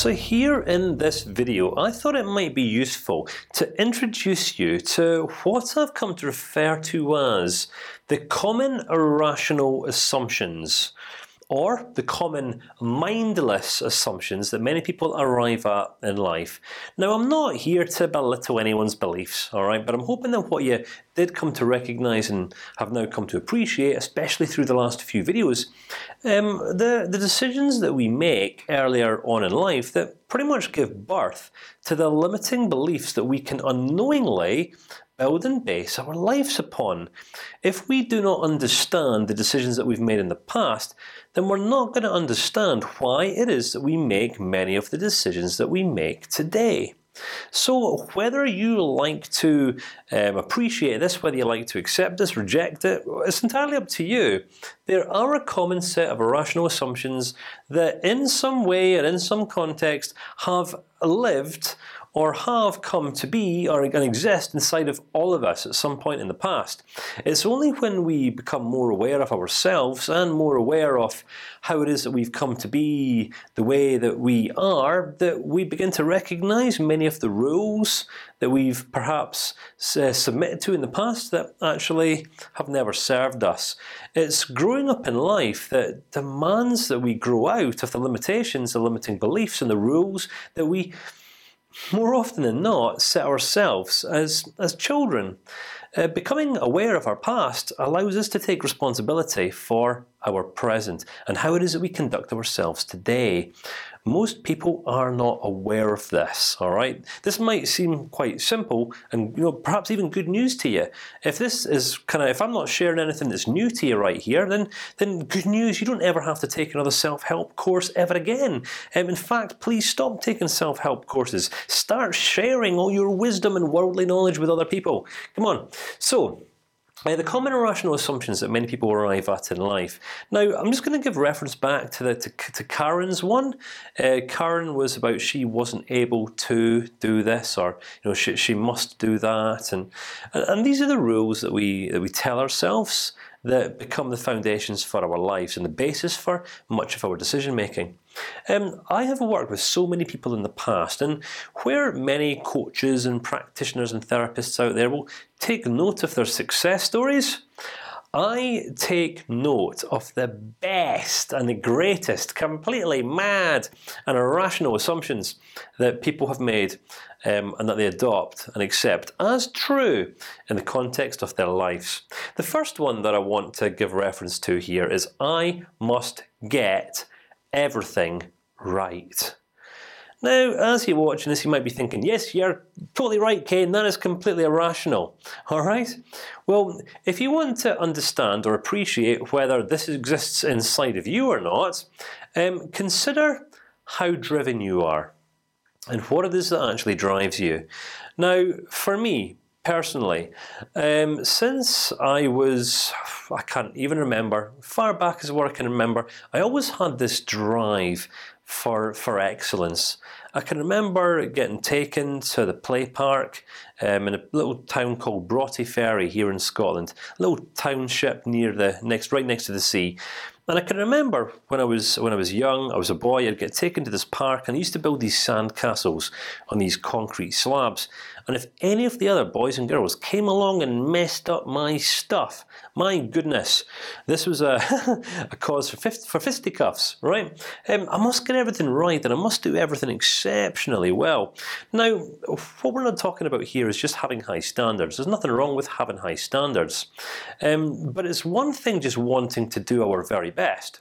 So here in this video, I thought it might be useful to introduce you to what I've come to refer to as the common irrational assumptions or the common mindless assumptions that many people arrive at in life. Now, I'm not here to belittle anyone's beliefs, all right, but I'm hoping that what you did come to recognize and have now come to appreciate, especially through the last few videos, um, the the decisions that we make earlier on in life that pretty much give birth to the limiting beliefs that we can unknowingly build and base our lives upon. If we do not understand the decisions that we've made in the past, then we're not going to understand why it is that we make many of the decisions that we make today. So whether you like to um, appreciate this, whether you like to accept this, reject it, it's entirely up to you. There are a common set of irrational assumptions that, in some way or in some context, have lived or have come to be or exist inside of all of us at some point in the past. It's only when we become more aware of ourselves and more aware of how it is that we've come to be the way that we are that we begin to recognize many of the rules that we've perhaps uh, submitted to in the past that actually have never served us. It's growing up in life that demands that we grow out of the limitations, the limiting beliefs, and the rules that we more often than not, set ourselves as as children. Uh, becoming aware of our past allows us to take responsibility for our present and how it is that we conduct ourselves today. Most people are not aware of this. All right, this might seem quite simple, and you know perhaps even good news to you. If this is kind of if I'm not sharing anything that's new to you right here, then then good news. You don't ever have to take another self-help course ever again. Um, in fact, please stop taking self-help courses. Start sharing all your wisdom and worldly knowledge with other people. Come on. So uh, the common irrational assumptions that many people arrive at in life. Now, I'm just going to give reference back to the to, to Karen's one. Uh, Karen was about she wasn't able to do this, or you know, she she must do that, and and, these are the rules that we that we tell ourselves that become the foundations for our lives and the basis for much of our decision making. Um, I have worked with so many people in the past, and where many coaches and practitioners and therapists out there will take note of their success stories, I take note of the best and the greatest, completely mad and irrational assumptions that people have made, um, and that they adopt and accept as true in the context of their lives. The first one that I want to give reference to here is I must get everything right. Now, as you're watching this, you might be thinking, "Yes, you're totally right, Kane. That is completely irrational." All right. Well, if you want to understand or appreciate whether this exists inside of you or not, um, consider how driven you are and what it is that actually drives you. Now, for me personally, um, since I was, I can't even remember, far back as where I can remember, I always had this drive for for excellence. I can remember getting taken to the play park um, in a little town called Broughty Ferry here in Scotland, a little township near the next, right next to the sea. And I can remember when I was when I was young, I was a boy. I'd get taken to this park, and I used to build these sand castles on these concrete slabs. And if any of the other boys and girls came along and messed up my stuff, my goodness, this was a, a cause for fist, for fisticuffs, right? Um, I must get everything right, and I must do everything exceptionally well. Now, what we're not talking about here is just having high standards. There's nothing wrong with having high standards, um, but it's one thing just wanting to do our very best,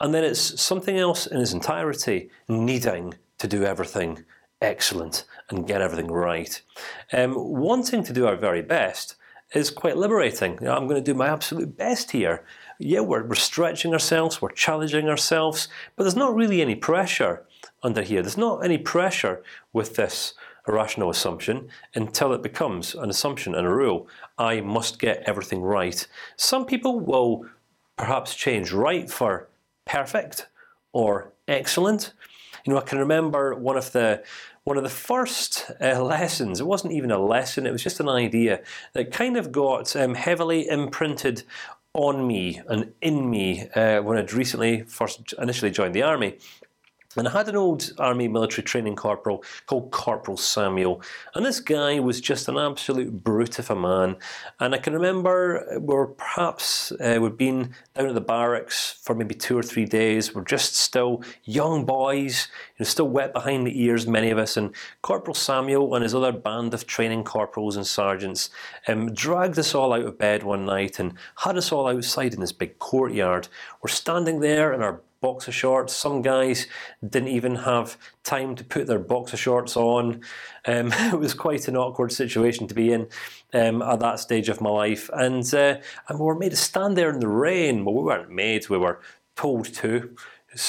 and then it's something else in its entirety needing to do everything excellent and get everything right. Um, wanting to do our very best is quite liberating. You know, I'm going to do my absolute best here. Yeah, we're, we're stretching ourselves, we're challenging ourselves, but there's not really any pressure under here. There's not any pressure with this irrational assumption until it becomes an assumption and a rule. I must get everything right. Some people will perhaps change right for perfect or excellent. You know, I can remember one of the one of the first uh, lessons. It wasn't even a lesson; it was just an idea that kind of got um, heavily imprinted on me and in me uh, when I'd recently first initially joined the army. And I had an old army military training corporal called Corporal Samuel, and this guy was just an absolute brute of a man. And I can remember we were perhaps uh, we'd been down at the barracks for maybe two or three days. We're just still young boys, you know, still wet behind the ears, many of us. And Corporal Samuel and his other band of training corporals and sergeants um, dragged us all out of bed one night and had us all outside in this big courtyard. We're standing there in our boxer shorts. Some guys didn't even have time to put their boxer shorts on. Um, it was quite an awkward situation to be in um, at that stage of my life, and uh, and we were made to stand there in the rain. Well, we weren't made; we were told to.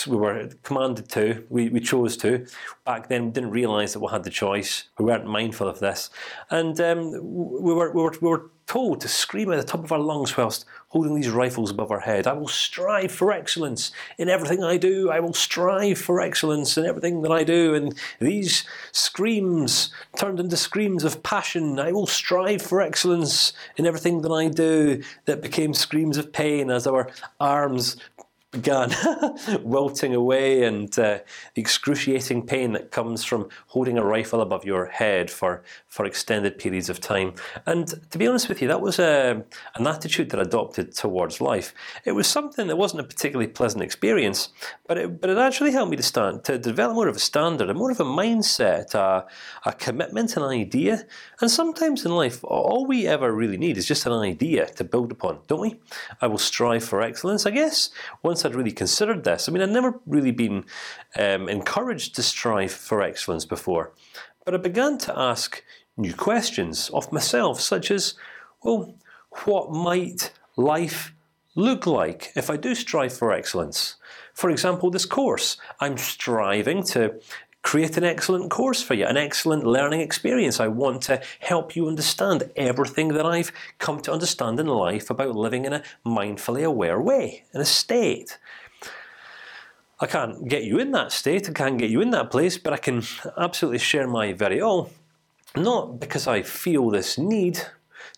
We were commanded to. We, we chose to. Back then, we didn't realise that we had the choice. We weren't mindful of this, and um, we were we were we were told to scream at the top of our lungs whilst holding these rifles above our head. I will strive for excellence in everything I do. I will strive for excellence in everything that I do. And these screams turned into screams of passion. I will strive for excellence in everything that I do. That became screams of pain as our arms began wilting away, and uh, the excruciating pain that comes from holding a rifle above your head for for extended periods of time. And to be honest with you, that was a, an attitude that I adopted towards life. It was something that wasn't a particularly pleasant experience, but it, but it actually helped me to stand to develop more of a standard, and more of a mindset, a, a commitment, an idea. And sometimes in life, all we ever really need is just an idea to build upon, don't we? I will strive for excellence. I guess once I'd really considered this, I mean, I'd never really been um, encouraged to strive for excellence before, but I began to ask new questions of myself, such as, well, what might life look like if I do strive for excellence? For example, this course. I'm striving to create an excellent course for you, an excellent learning experience. I want to help you understand everything that I've come to understand in life about living in a mindfully aware way, in a state. I can't get you in that state. I can't get you in that place, but I can absolutely share my very own not because I feel this need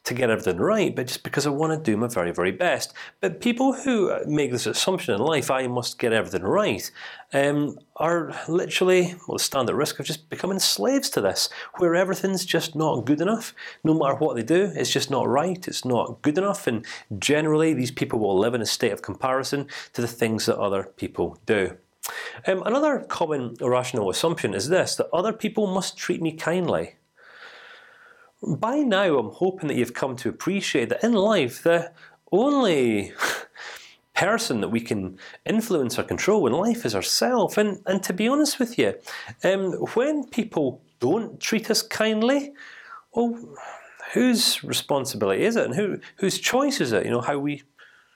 to get everything right, but just because I want to do my very, very best. But people who make this assumption in life, I must get everything right, um, are literally well stand at risk of just becoming slaves to this, where everything's just not good enough. No matter what they do, it's just not right. It's not good enough, and generally, these people will live in a state of comparison to the things that other people do. Um, another common irrational assumption is this: that other people must treat me kindly. By now, I'm hoping that you've come to appreciate that in life, the only person that we can influence or control in life is ourselves. And and to be honest with you, um, when people don't treat us kindly, well, whose responsibility is it, and who whose choice is it? You know how we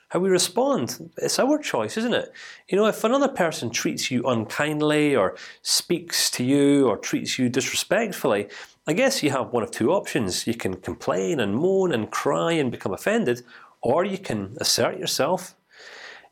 how we respond. It's our choice, isn't it? You know, if another person treats you unkindly, or speaks to you, or treats you disrespectfully, I guess you have one of two options. You can complain and moan and cry and become offended, or you can assert yourself.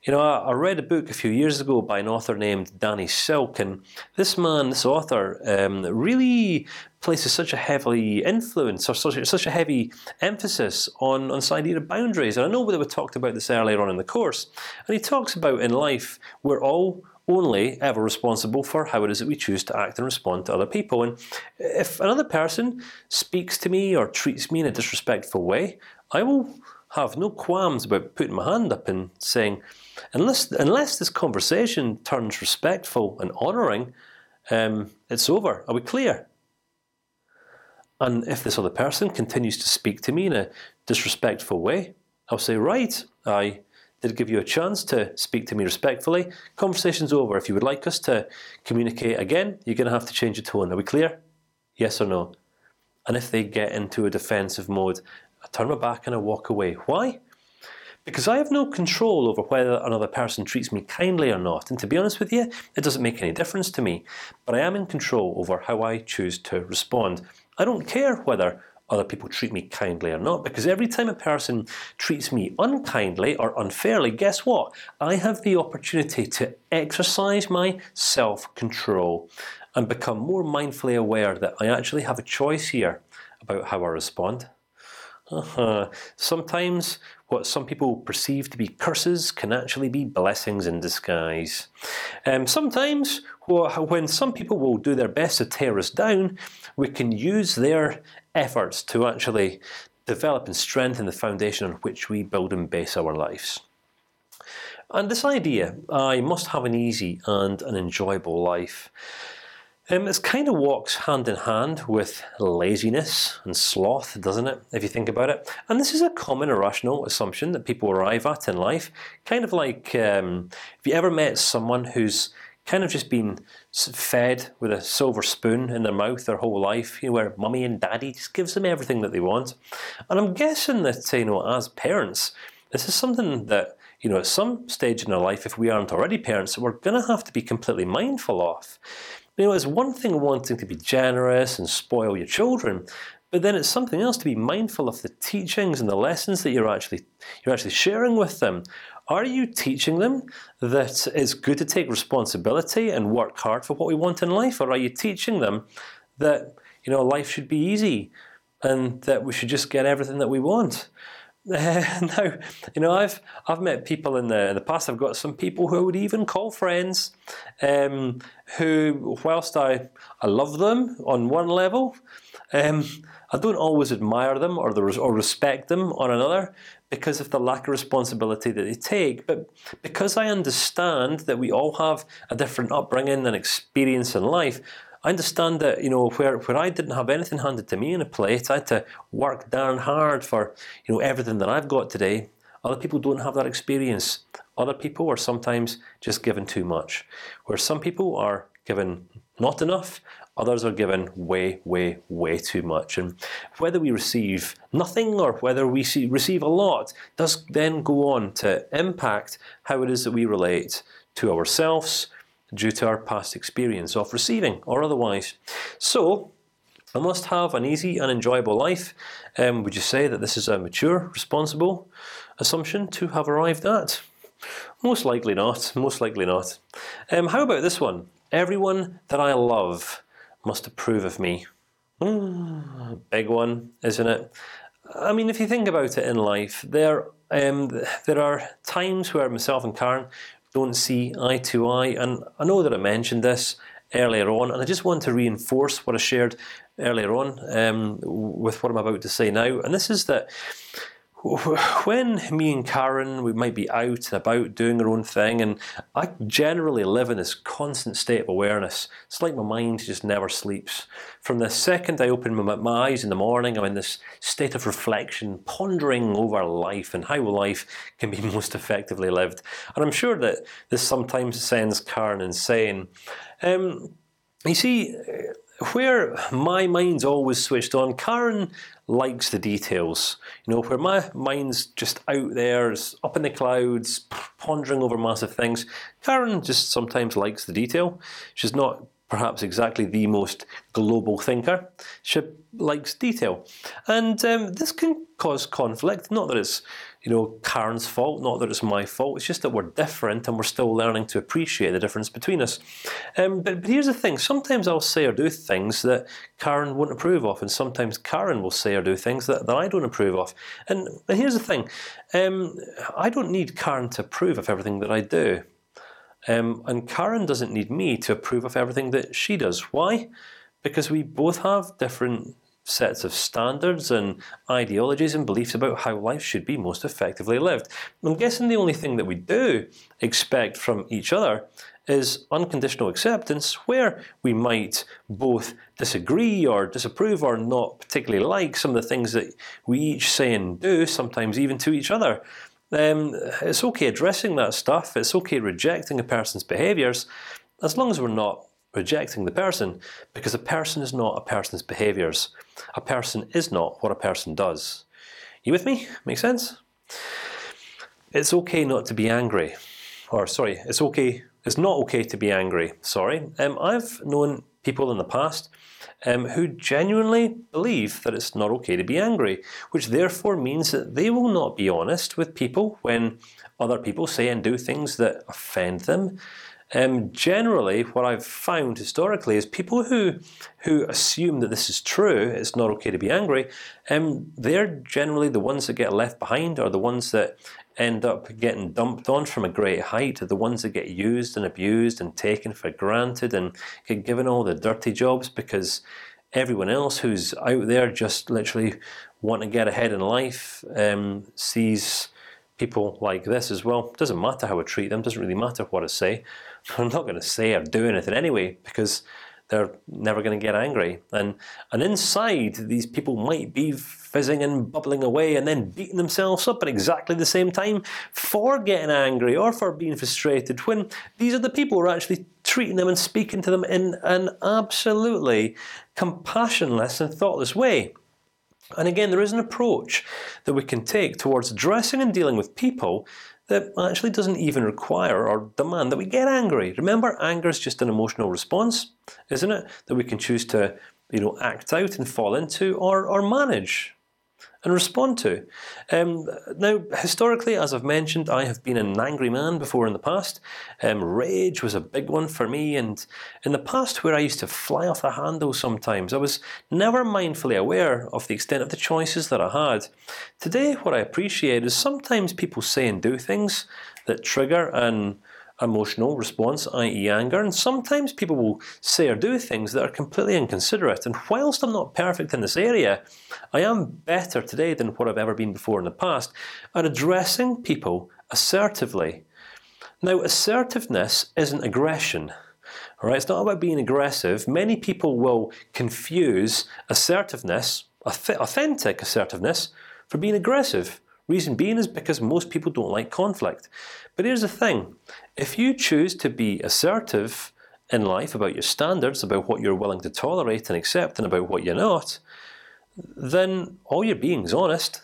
You know, I, read a book a few years ago by an author named Danny Silk, and this man, this author, um, really places such a heavy influence or such, such a heavy emphasis on on of boundaries. And I know that we talked about this earlier on in the course, and he talks about in life we're all only ever responsible for how it is that we choose to act and respond to other people. And if another person speaks to me or treats me in a disrespectful way, I will have no qualms about putting my hand up and saying, unless unless this conversation turns respectful and honouring, um, it's over. Are we clear? And if this other person continues to speak to me in a disrespectful way, I'll say, right, I did give you a chance to speak to me respectfully. Conversation's over. If you would like us to communicate again, you're going to have to change your tone. Are we clear? Yes or no? And if they get into a defensive mode, I turn my back and I walk away. Why? Because I have no control over whether another person treats me kindly or not. And to be honest with you, it doesn't make any difference to me. But I am in control over how I choose to respond. I don't care whether other people treat me kindly or not. Because every time a person treats me unkindly or unfairly, guess what? I have the opportunity to exercise my self-control and become more mindfully aware that I actually have a choice here about how I respond. Uh -huh. Sometimes what some people perceive to be curses can actually be blessings in disguise. Um, sometimes, when some people will do their best to tear us down, we can use their efforts to actually develop and strengthen the foundation on which we build and base our lives. And this idea, I must have an easy and an enjoyable life. Um, it kind of walks hand in hand with laziness and sloth, doesn't it? If you think about it, and this is a common irrational assumption that people arrive at in life. Kind of like um, if you ever met someone who's kind of just been fed with a silver spoon in their mouth their whole life, you know, where mummy and daddy just gives them everything that they want. And I'm guessing that you know, as parents, this is something that you know, at some stage in our life, if we aren't already parents, we're going to have to be completely mindful of. You know, it's one thing wanting to be generous and spoil your children, but then it's something else to be mindful of the teachings and the lessons that you're actually you're actually sharing with them. Are you teaching them that it's good to take responsibility and work hard for what we want in life, or are you teaching them that you know life should be easy and that we should just get everything that we want? now, you know, I've I've met people in the in the past. I've got some people who I would even call friends, um, who, whilst I I love them on one level, um, I don't always admire them or the, or respect them on another because of the lack of responsibility that they take. But because I understand that we all have a different upbringing and experience in life, I understand that you know where where I didn't have anything handed to me in a plate, I had to work darn hard for you know everything that I've got today. Other people don't have that experience. Other people are sometimes just given too much, where some people are given not enough. Others are given way, way, way too much, and whether we receive nothing or whether we see, receive a lot does then go on to impact how it is that we relate to ourselves, due to our past experience of receiving or otherwise. So. I must have an easy and enjoyable life. Um, would you say that this is a mature, responsible assumption to have arrived at? Most likely not. Most likely not. Um, how about this one? Everyone that I love must approve of me. Mm, big one, isn't it? I mean, if you think about it in life, there um, there are times where myself and Karen don't see eye to eye. And I know that I mentioned this earlier on, and I just want to reinforce what I shared earlier on um, with what I'm about to say now. And this is that when me and Karen we might be out and about doing our own thing, and I generally live in this constant state of awareness. It's like my mind just never sleeps. From the second I open my, my eyes in the morning, I'm in this state of reflection, pondering over life and how life can be most effectively lived. And I'm sure that this sometimes sends Karen insane. Um, you see, where my mind's always switched on, Karen likes the details. You know, where my mind's just out there, up in the clouds, pondering over massive things. Karen just sometimes likes the detail. She's not perhaps exactly the most global thinker. She likes detail, and um, this can cause conflict. Not that it's you know Karen's fault, not that it's my fault. It's just that we're different, and we're still learning to appreciate the difference between us. Um, but, but here's the thing: sometimes I'll say or do things that Karen won't approve of, and sometimes Karen will say or do things that, that I don't approve of. And, and here's the thing: um, I don't need Karen to approve of everything that I do. Um, and Karen doesn't need me to approve of everything that she does. Why? Because we both have different sets of standards and ideologies and beliefs about how life should be most effectively lived. I'm guessing the only thing that we do expect from each other is unconditional acceptance, where we might both disagree or disapprove or not particularly like some of the things that we each say and do, sometimes even to each other um, it's okay addressing that stuff. It's okay rejecting a person's behaviors, as long as we're not rejecting the person, because a person is not a person's behaviors. A person is not what a person does. You with me? Make sense? It's okay not to be angry, or sorry, it's okay. It's not okay to be angry. Sorry. Um, I've known people in the past um, who genuinely believe that it's not okay to be angry, which therefore means that they will not be honest with people when other people say and do things that offend them. Um, generally, what I've found historically is people who who assume that this is true, it's not okay to be angry. Um, they're generally the ones that get left behind, or the ones that end up getting dumped on from a great height, the ones that get used and abused and taken for granted and get given all the dirty jobs because everyone else who's out there just literally want to get ahead in life um, sees people like this as well. Doesn't matter how I treat them. Doesn't really matter what I say. I'm not going to say or do anything anyway because they're never going to get angry. And and inside, these people might be fizzing and bubbling away, and then beating themselves up at exactly the same time for getting angry or for being frustrated. When these are the people who are actually treating them and speaking to them in an absolutely compassionless and thoughtless way. And again, there is an approach that we can take towards addressing and dealing with people that actually doesn't even require or demand that we get angry. Remember, anger is just an emotional response, isn't it? That we can choose to, you know, act out and fall into, or or manage and respond to. Um, now, historically, as I've mentioned, I have been an angry man before in the past. Um, rage was a big one for me, and in the past, where I used to fly off the handle sometimes, I was never mindfully aware of the extent of the choices that I had. Today, what I appreciate is sometimes people say and do things that trigger and emotional response, i.e., anger, and sometimes people will say or do things that are completely inconsiderate. And whilst I'm not perfect in this area, I am better today than what I've ever been before in the past at addressing people assertively. Now, assertiveness isn't aggression. All right, it's not about being aggressive. Many people will confuse assertiveness, authentic assertiveness, for being aggressive. Reason being is because most people don't like conflict. But here's the thing: if you choose to be assertive in life about your standards, about what you're willing to tolerate and accept, and about what you're not, then all you're being is honest.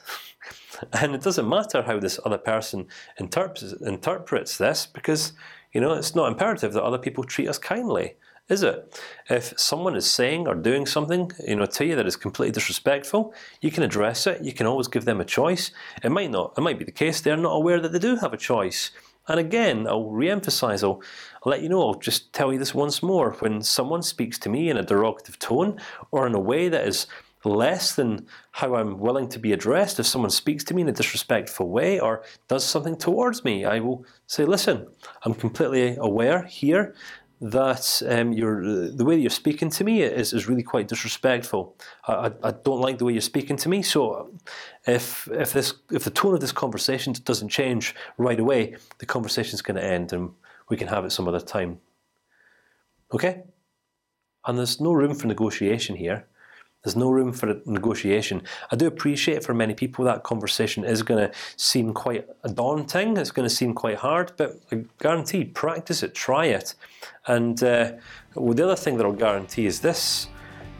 and it doesn't matter how this other person interprets interprets this, because you know it's not imperative that other people treat us kindly is it? If someone is saying or doing something, you know, to you that is completely disrespectful, you can address it. You can always give them a choice. It might not. It might be the case they're not aware that they do have a choice. And again, I'll re-emphasize. I'll, I'll let you know. I'll just tell you this once more. When someone speaks to me in a derogative tone or in a way that is less than how I'm willing to be addressed. If someone speaks to me in a disrespectful way or does something towards me, I will say, "Listen, I'm completely aware here that um, you're the way you're speaking to me is is really quite disrespectful. I, I don't like the way you're speaking to me. So, if if this if the tone of this conversation doesn't change right away, the conversation is going to end, and we can have it some other time. Okay, and there's no room for negotiation here. There's no room for negotiation. I do appreciate for many people that conversation is going to seem quite daunting. It's going to seem quite hard, but I guarantee, practice it, try it, and uh, well, the other thing that I'll guarantee is this: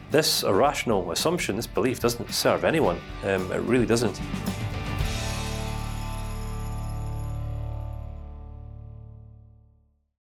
this irrational assumption, this belief, doesn't serve anyone. Um, it really doesn't.